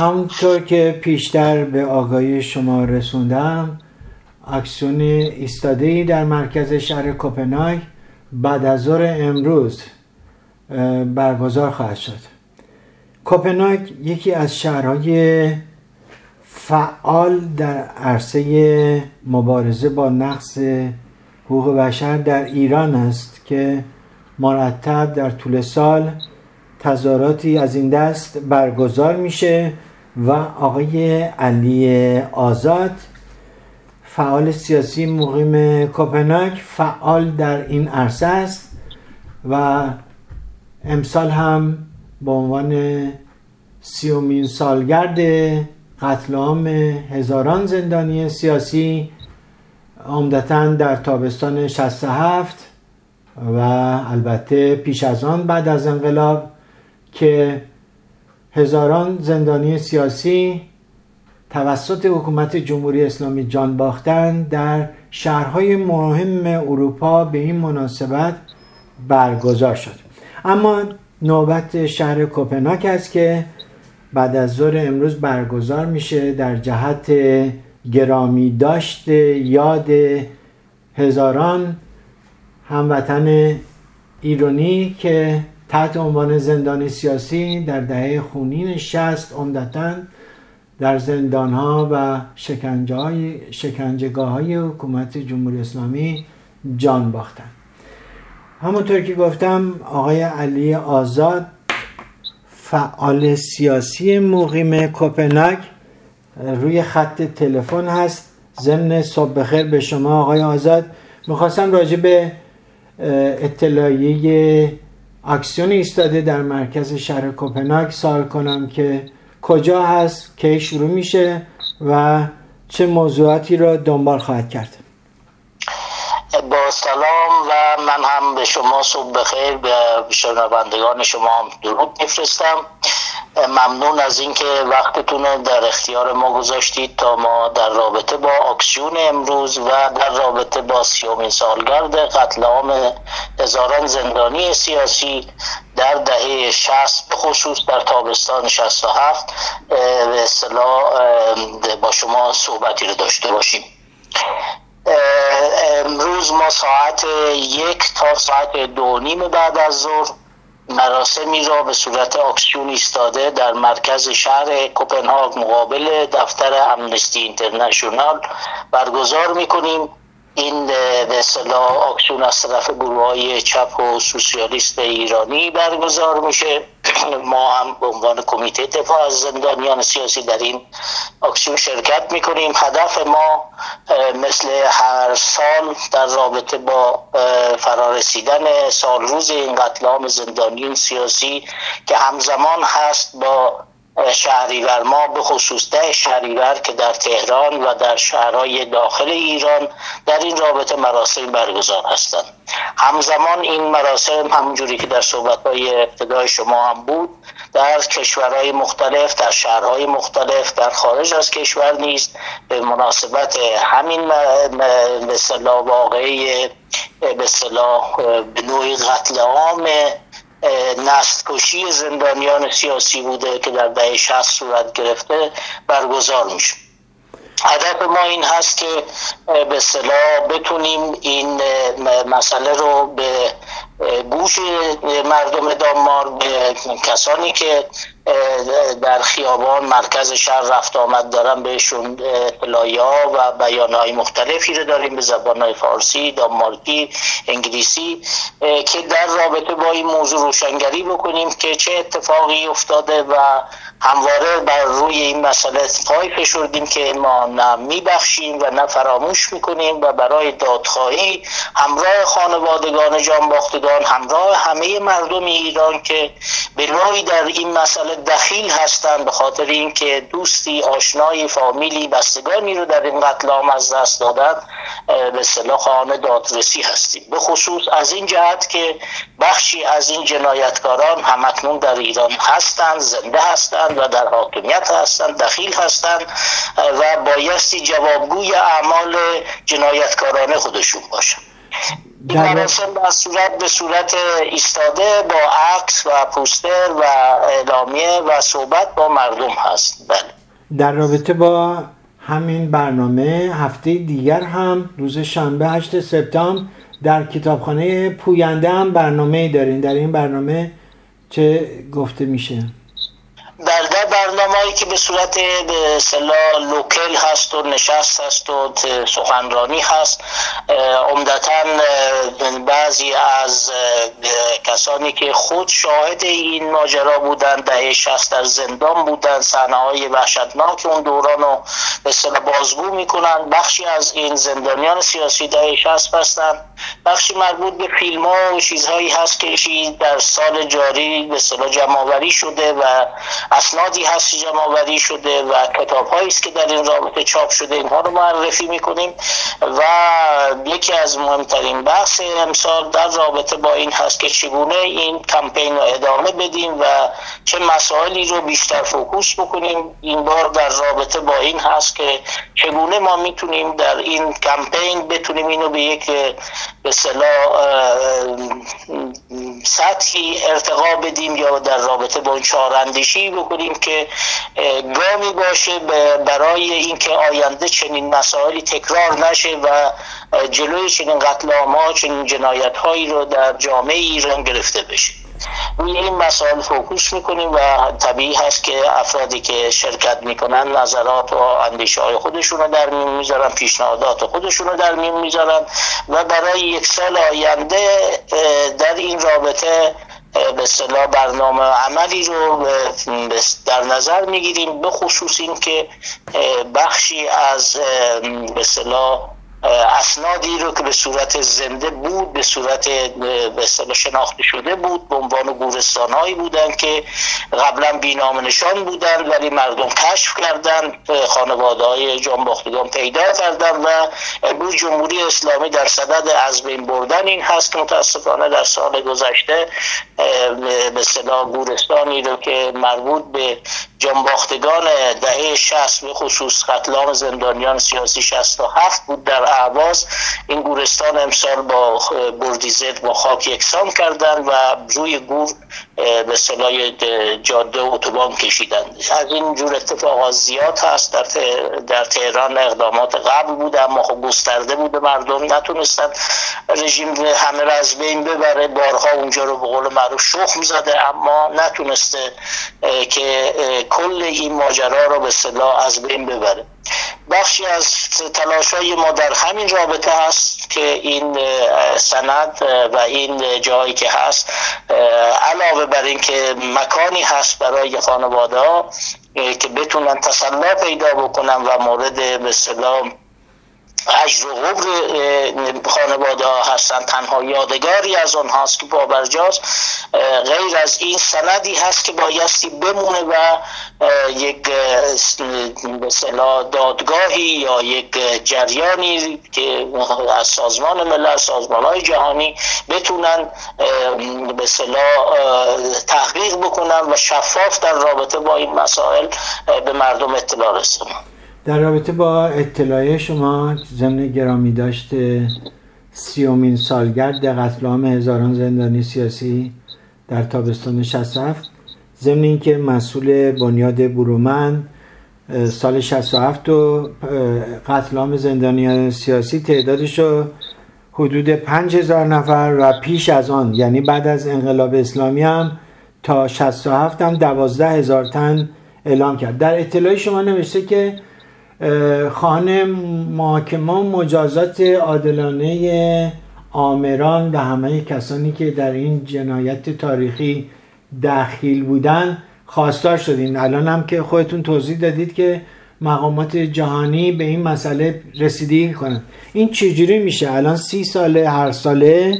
همونطور که پیشتر به آگاهی شما رسوندم اکسیون ایستاده ای در مرکز شهر کوپنهاگ بعد از ظهر امروز برگزار خواهد شد. کوپنهاگ یکی از شهرهای فعال در عرصه مبارزه با نقص حقوق بشر در ایران است که مرتب در طول سال تظاهراتی از این دست برگزار میشه. و آقای علی آزاد فعال سیاسی مقیم کوپنهاگ فعال در این عرصه است و امسال هم به عنوان سیومین سالگرد قتل عام هزاران زندانی سیاسی عمدتا در تابستان 67 و البته پیش از آن بعد از انقلاب که هزاران زندانی سیاسی توسط حکومت جمهوری اسلامی جان باختن در شهرهای مهم اروپا به این مناسبت برگزار شد. اما نوبت شهر کوپنهاگ است که بعد از ظهر امروز برگزار میشه در جهت گرامی داشت یاد هزاران هموطن ایرانی که تحت عنوان زندان سیاسی در دهه خونین شست عمدتا در زندان ها و شکنجگاه های حکومت جمهوری اسلامی جان باختن همونطور که گفتم آقای علی آزاد فعال سیاسی مقیم کوپنهاگ روی خط تلفن هست. ضمن صبح بخیر به شما آقای آزاد. می‌خواستم راجع به اطلاعیه اکسیون ایستاده در مرکز شهر کوپنهاگ. سوال کنم که کجا هست کی شروع میشه و چه موضوعاتی را دنبال خواهد کرد؟ با سلام و من هم به شما صبح بخیر. به شنوندگان شما هم درود میفرستم. ممنون از اینکه وقتتون در اختیار ما گذاشتید تا ما در رابطه با اکسیون امروز و در رابطه با سیومین سالگرد قتل عام هزاران زندانی سیاسی در دهه 60 به خصوص در تابستان 67 به اصطلاح با شما صحبتی رو داشته باشیم. امروز ما ساعت یک تا ساعت دو نیم بعد از ظهر مراسمی را به صورت اکسیون ایستاده در مرکز شهر کوپنهاگ مقابل دفتر امنستی اینترنشنال برگزار می‌کنیم. این به اصطلاح آکسیون از طرف گروه های چپ و سوسیالیست ایرانی برگزار میشه. ما هم به عنوان کمیته دفاع از زندانیان سیاسی در این اکسیون شرکت می‌کنیم. هدف ما مثل هر سال در رابطه با فرارسیدن سال روز این قتل زندانیان سیاسی که همزمان هست با شهریور. ما به خصوص ده شهریور که در تهران و در شهرهای داخل ایران در این رابطه مراسم برگزار هستند. همزمان این مراسم همونجوری که در صحبتهای ابتدای شما هم بود در کشورهای مختلف در شهرهای مختلف در خارج از کشور نیست به مناسبت همین به واقعی به صلاح به نوعی قتل عام نستکشی زندانیان سیاسی بوده که در دهه 60 صورت گرفته برگزار میشه. هدف ما این هست که به صلاح بتونیم این مسئله رو به گوش مردم دانمارک به کسانی که در خیابان مرکز شهر رفت آمد دارن بهشون ها و بیان های مختلفی رو داریم به زبان های فارسی، دانمارکی، انگلیسی که در رابطه با این موضوع روشنگری بکنیم که چه اتفاقی افتاده و همواره بر روی این مسئله پای فشردیم که ما نه میبخشیم و نه فراموش می‌کنیم و برای دادخواهی همراه خانوادگان جان باختگان همراه همه مردم ایران که به نوعی در این مسئله دخیل هستند به خاطر اینکه دوستی آشنایی فامیلی بستگانی رو در این قتل عام از دست دادن به صلاح خانه دادرسی هستیم. به خصوص از این جهت که بخشی از این جنایتکاران همکنون در ایران هستند زنده هستند و در حاکمیت هستند دخیل هستند و بایستی جوابگوی اعمال جنایتکارانه خودشون باشند. این مراسم در صورت به صورت ایستاده با عکس و پوستر و اعلامیه و صحبت با مردم هست. بله. در رابطه با همین برنامه هفته دیگر هم روز شنبه 8 سپتامبر در کتابخانه پوینده هم برنامه دارین در این برنامه چه گفته میشه؟ در در برنامه هایی که به صورت به لوکل هست و نشست هست و سخنرانی هست عمدتا بعضی از کسانی که خود شاهد این ماجرا بودن دهه شست در زندان بودن صحنه های وحشتناک اون دوران رو به صلاح بازگو می‌کنن بخشی از این زندانیان سیاسی دهه شست هستن بخشی مربوط به فیلم ها و چیزهایی هست که در سال جاری به صلاح جمعآوری شده و اسنادی هست جمع آوری شده و کتاب است که در این رابطه چاپ شده اینها رو معرفی می‌کنیم و یکی از مهمترین بحث امسال در رابطه با این هست که چگونه این کمپین رو ادامه بدیم و چه مسائلی رو بیشتر فوکوس بکنیم. این بار در رابطه با این هست که چگونه ما می‌تونیم در این کمپین بتونیم اینو به یک به سطحی ارتقا بدیم یا در رابطه با این چهارندشی بکنیم که گامی باشه برای اینکه آینده چنین مسائلی تکرار نشه و جلوی چنین قتل ها چنین جنایت هایی رو در جامعه ایران گرفته بشه. روی این مسائل فوکوس می‌کنیم و طبیعی هست که افرادی که شرکت می‌کنن نظرات و اندیشه های خودشون رو در میون می‌ذارن پیشنهادات خودشون رو در میون می‌ذارن و برای یک سال آینده در این رابطه به صلاح برنامه عملی رو در نظر می‌گیریم به خصوص این که بخشی از به صلاح اسنادی رو که به صورت زنده بود به صورت به شناخته شده بود به عنوان گورستان هایی بودن که قبلا بینام نشان بودن ولی مردم کشف کردن خانواده های جانباختگان پیدا کردن و امروز جمهوری اسلامی در صدد از بین بردن این هست. متاسفانه در سال گذشته به صلاح گورستانی رو که مربوط به جانباختگان دهه 60 به خصوص قتلام زندانیان سیاسی 67 بود در اعواز این گورستان امسال با بردیزت با خاک یکسان کردن و روی گور به صلاح جاده اتوبان کشیدن. از این جور اتفاقات زیاد هست. در, در تهران اقدامات قبل بود اما خب گسترده بود. مردم نتونستن رژیم همه را از بین ببره. بارها اونجا رو به قول معروف شخم زده اما نتونسته که کل این ماجرا رو به صلاح از بین ببره. بخشی از تلاش های ما در همین رابطه هست که این سند و این جایی که هست علاوه بر اینکه مکانی هست برای خانواده ها که بتونن تسلا پیدا بکنن و مورد به اجر و غبر خانواده ها هستن تنها یادگاری از آنهاست که بابرجاز غیر از این سندی هست که بایستی بمونه و یک مثلا دادگاهی یا یک جریانی که از سازمان ملل سازمان های جهانی بتونن به تحقیق بکنن و شفاف در رابطه با این مسائل به مردم اطلاع رسونن. در رابطه با اطلاع شما ضمن گرامی داشته سیومین سالگرد قتل عام هزاران زندانی سیاسی در تابستان 67 ضمن اینکه مسئول بنیاد برومن سال 67 و قتل عام زندانیان سیاسی تعدادش رو حدود 5000 نفر و پیش از آن یعنی بعد از انقلاب اسلامی هم تا 67 هم 12 هزار تن اعلام کرد. در اطلاع شما نوشته که خانه محاکمه مجازات عادلانه آمران و همه کسانی که در این جنایت تاریخی دخیل بودن خواستار شدین. الان هم که خودتون توضیح دادید که مقامات جهانی به این مسئله رسیدگی کنند این چجوری میشه؟ الان سی ساله هر ساله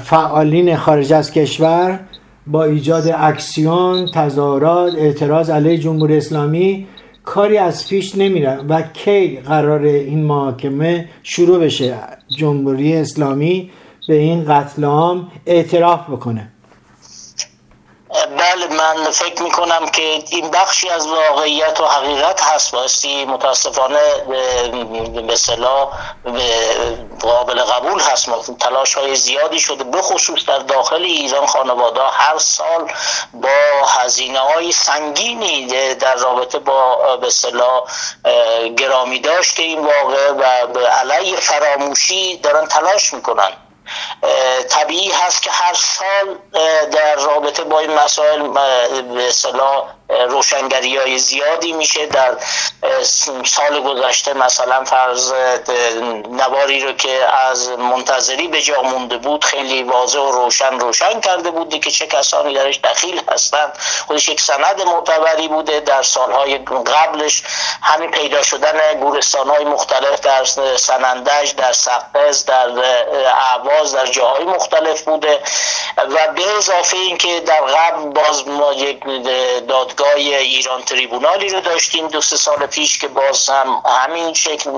فعالین خارج از کشور با ایجاد اکسیون تظاهرات اعتراض علیه جمهوری اسلامی کاری از پیش نمیره و کی قرار این محاکمه شروع بشه. جمهوری اسلامی به این قتل عام اعتراف بکنه. بله من فکر می کنم که این بخشی از واقعیت و حقیقت هست. باستی متاسفانه به صلاح قابل قبول هست. تلاش های زیادی شده بخصوص در داخل ایران خانواده هر سال با هزینه های سنگینی در رابطه با به صلاح گرامی داشته این واقع و علیه فراموشی دارن تلاش می‌کنن. طبیعی هست که هر سال در رابطه با این مسائل به روشنگری های زیادی میشه در سال گذشته مثلا فرض نواری رو که از منتظری به جا مونده بود خیلی واضح و روشن روشن کرده بوده که چه کسانی درش دخیل هستند خودش یک سند معتبری بوده در سالهای قبلش. همین پیدا شدن گورستان های مختلف در سنندج در سقز در اعواز در جاهای مختلف بوده. و به اضافه اینکه در قبل باز ما یک دادگاه ایران تریبونالی رو داشتیم دو سه سال پیش که باز هم همین شکل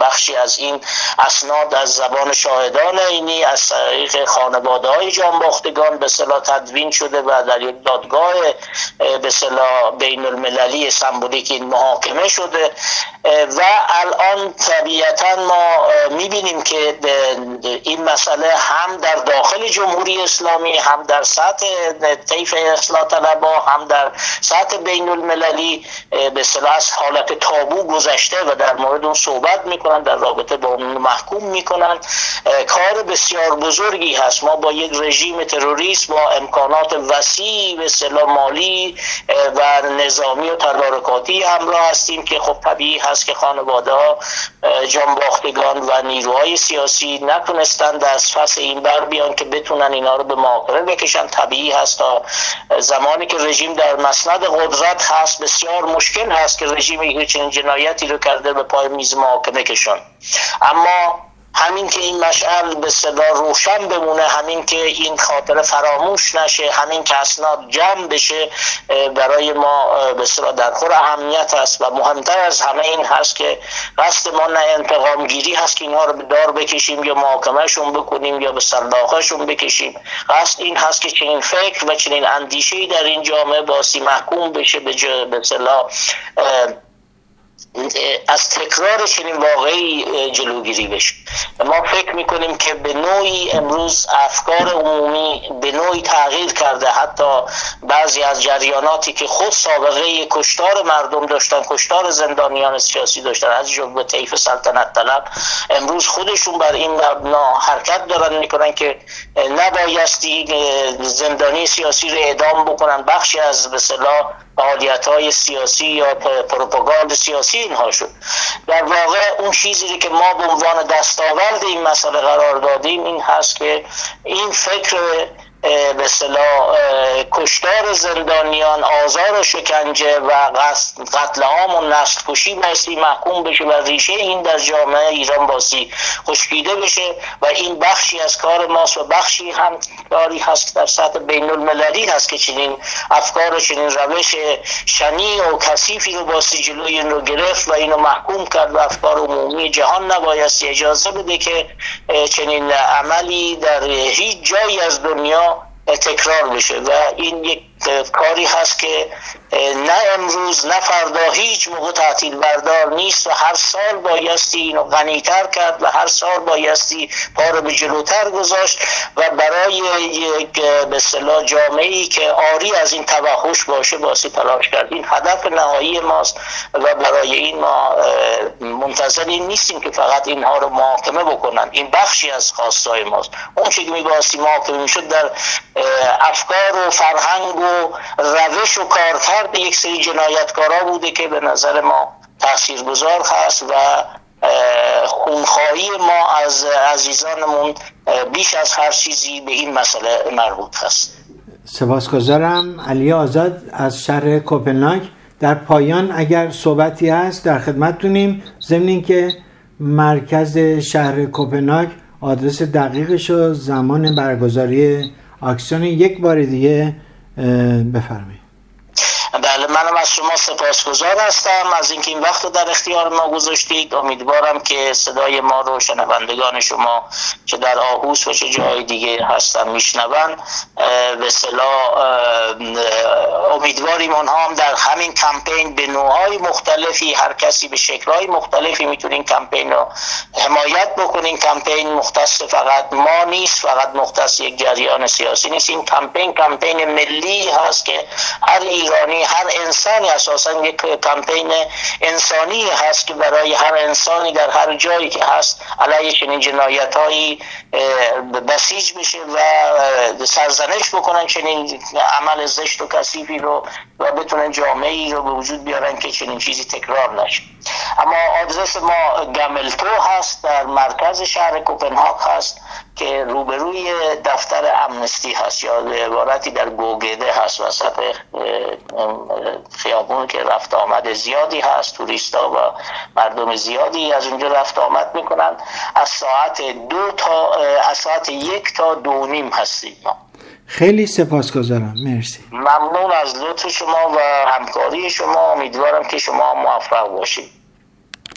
بخشی از این اسناد از زبان شاهدان اینی از طریق خانواده های جانباختگان به صلاح تدوین شده و در یک دادگاه به صلاح بین المللی سمبولیک این محاکمه شده و الان طبیعتا ما می‌بینیم که این مسئله هم در داخل جمهوری اسلامی هم در سطح طیف اصلاح طلبا هم در سطح بین المللی به صلاح حالت تابو گذشته و در مورد اون صحبت می‌کنن در رابطه با اون محکوم می‌کنن. کار بسیار بزرگی هست. ما با یک رژیم تروریست با امکانات وسیع به صلاح مالی و نظامی و تدارکاتی همراه هستیم که خب طبیعی هست که خانواده ها جانباختگان و نیروهای سیاسی نتونستند از پس این بر بیان که بتونن اینا رو به محاکمه بکشن. طبیعی هست تا زمانی که رژیم در مسند قدرت هست بسیار مشکل هست که رژیم چنین جنایتی رو کرده به پای میز محاکمه کشون اما همین که این مشعل به صدا روشن بمونه همین که این خاطر فراموش نشه همین که اسناد جمع بشه برای ما به صدا در خور اهمیت هست و مهمتر از همه این هست که قصد ما نه انتقام گیری هست که اینها رو به دار بکشیم یا محاکمهشون بکنیم یا به سرداخشون بکشیم. قصد این هست که چنین فکر و چنین اندیشهی در این جامعه باسی محکوم بشه به, به از تکرار چنین واقعی جلوگیری بشه. ما فکر می‌کنیم که به نوعی امروز افکار عمومی به نوعی تغییر کرده. حتی بعضی از جریاناتی که خود سابقه کشتار مردم داشتن کشتار زندانیان سیاسی داشتن از جمله طیف سلطنت طلب امروز خودشون بر این مبنا حرکت دارن می‌کنن که نبایستی زندانی سیاسی رو اعدام بکنن. بخشی از به فعالیت های سیاسی یا پروپاگاند سیاسی اینها شد. در واقع اون چیزی که ما به عنوان دستاورد این مسئله قرار دادیم این هست که این فکر به صلاح کشتار زندانیان آزار و شکنجه و قتل عام و نسل کشی بایستی محکوم بشه و ریشه این در جامعه ایران باسی خشکیده بشه و این بخشی از کار ماست و بخشی هم کاری هست که در سطح بین المللی هست که چنین افکار و چنین روش شنی و کثیفی رو باسی جلوی این رو گرفت و اینو محکوم کرد و افکار عمومی جهان نبایستی اجازه بده که چنین عملی در هیچ جایی از دنیا تکرار بشه و این یک کاری هست که نه امروز نه فردا هیچ موقع تعطیل بردار نیست و هر سال بایستی اینو غنیتر کرد و هر سال بایستی پا رو به جلوتر گذاشت و برای یک به صلاح جامعه ای که آری از این توحش باشه باسی تلاش کرد. این هدف نهایی ماست و برای این ما منتظر نیستیم که فقط اینها رو محاکمه بکنن. این بخشی از خواستای ماست. اون چیزی که میباستی محاکمه می‌شد در افکار و فرهنگ و روش و کارکرد یک سری جنایتکارا بوده که به نظر ما تاثیرگذار هست و خونخواهی ما از عزیزانمون بیش از هر چیزی به این مسئله مربوط هست. سپاسگزارم. علی آزاد از شهر کوپنهاگ در پایان اگر صحبتی هست در خدمتتونیم. ضمن که مرکز شهر کوپنهاگ آدرس دقیقش و زمان برگزاری اکسیون یک بار دیگه بفرمایید. از شما سپاسگزار هستم. از اینکه این وقت رو در اختیار ما گذاشتید امیدوارم که صدای ما رو شنوندگان شما چه در آهوس و چه جای دیگه هستن میشنون. به صلاح امیدواریم اونها هم در همین کمپین به نوعهای مختلفی هر کسی به شکلهای مختلفی می‌تونین کمپین رو حمایت بکنین کمپین مختص فقط ما نیست فقط مختص یک جریان سیاسی نیست. این کمپین کمپین ملی هست که هر ایرانی هر انسانی اساسا یک کمپین انسانی هست که برای هر انسانی در هر جایی که هست علیه چنین جنایت هایی بسیج بشه و سرزنش بکنن چنین عمل زشت و کثیفی رو و بتونن جامعه ای رو به وجود بیارن که چنین چیزی تکرار نشه. اما آدرس ما گملتو هست در مرکز شهر کوپنهاگ هست که روبروی دفتر امنستی هست یا عبارتی در گوگده هست وسط خیابون که رفت آمد زیادی هست توریستا و مردم زیادی از اونجا رفت آمد می‌کنن. از ساعت دو تا از ساعت یک تا دو نیم هستیم خیلی سپاسگزارم. مرسی. ممنون از لطف شما و همکاری شما. امیدوارم که شما موفق باشید.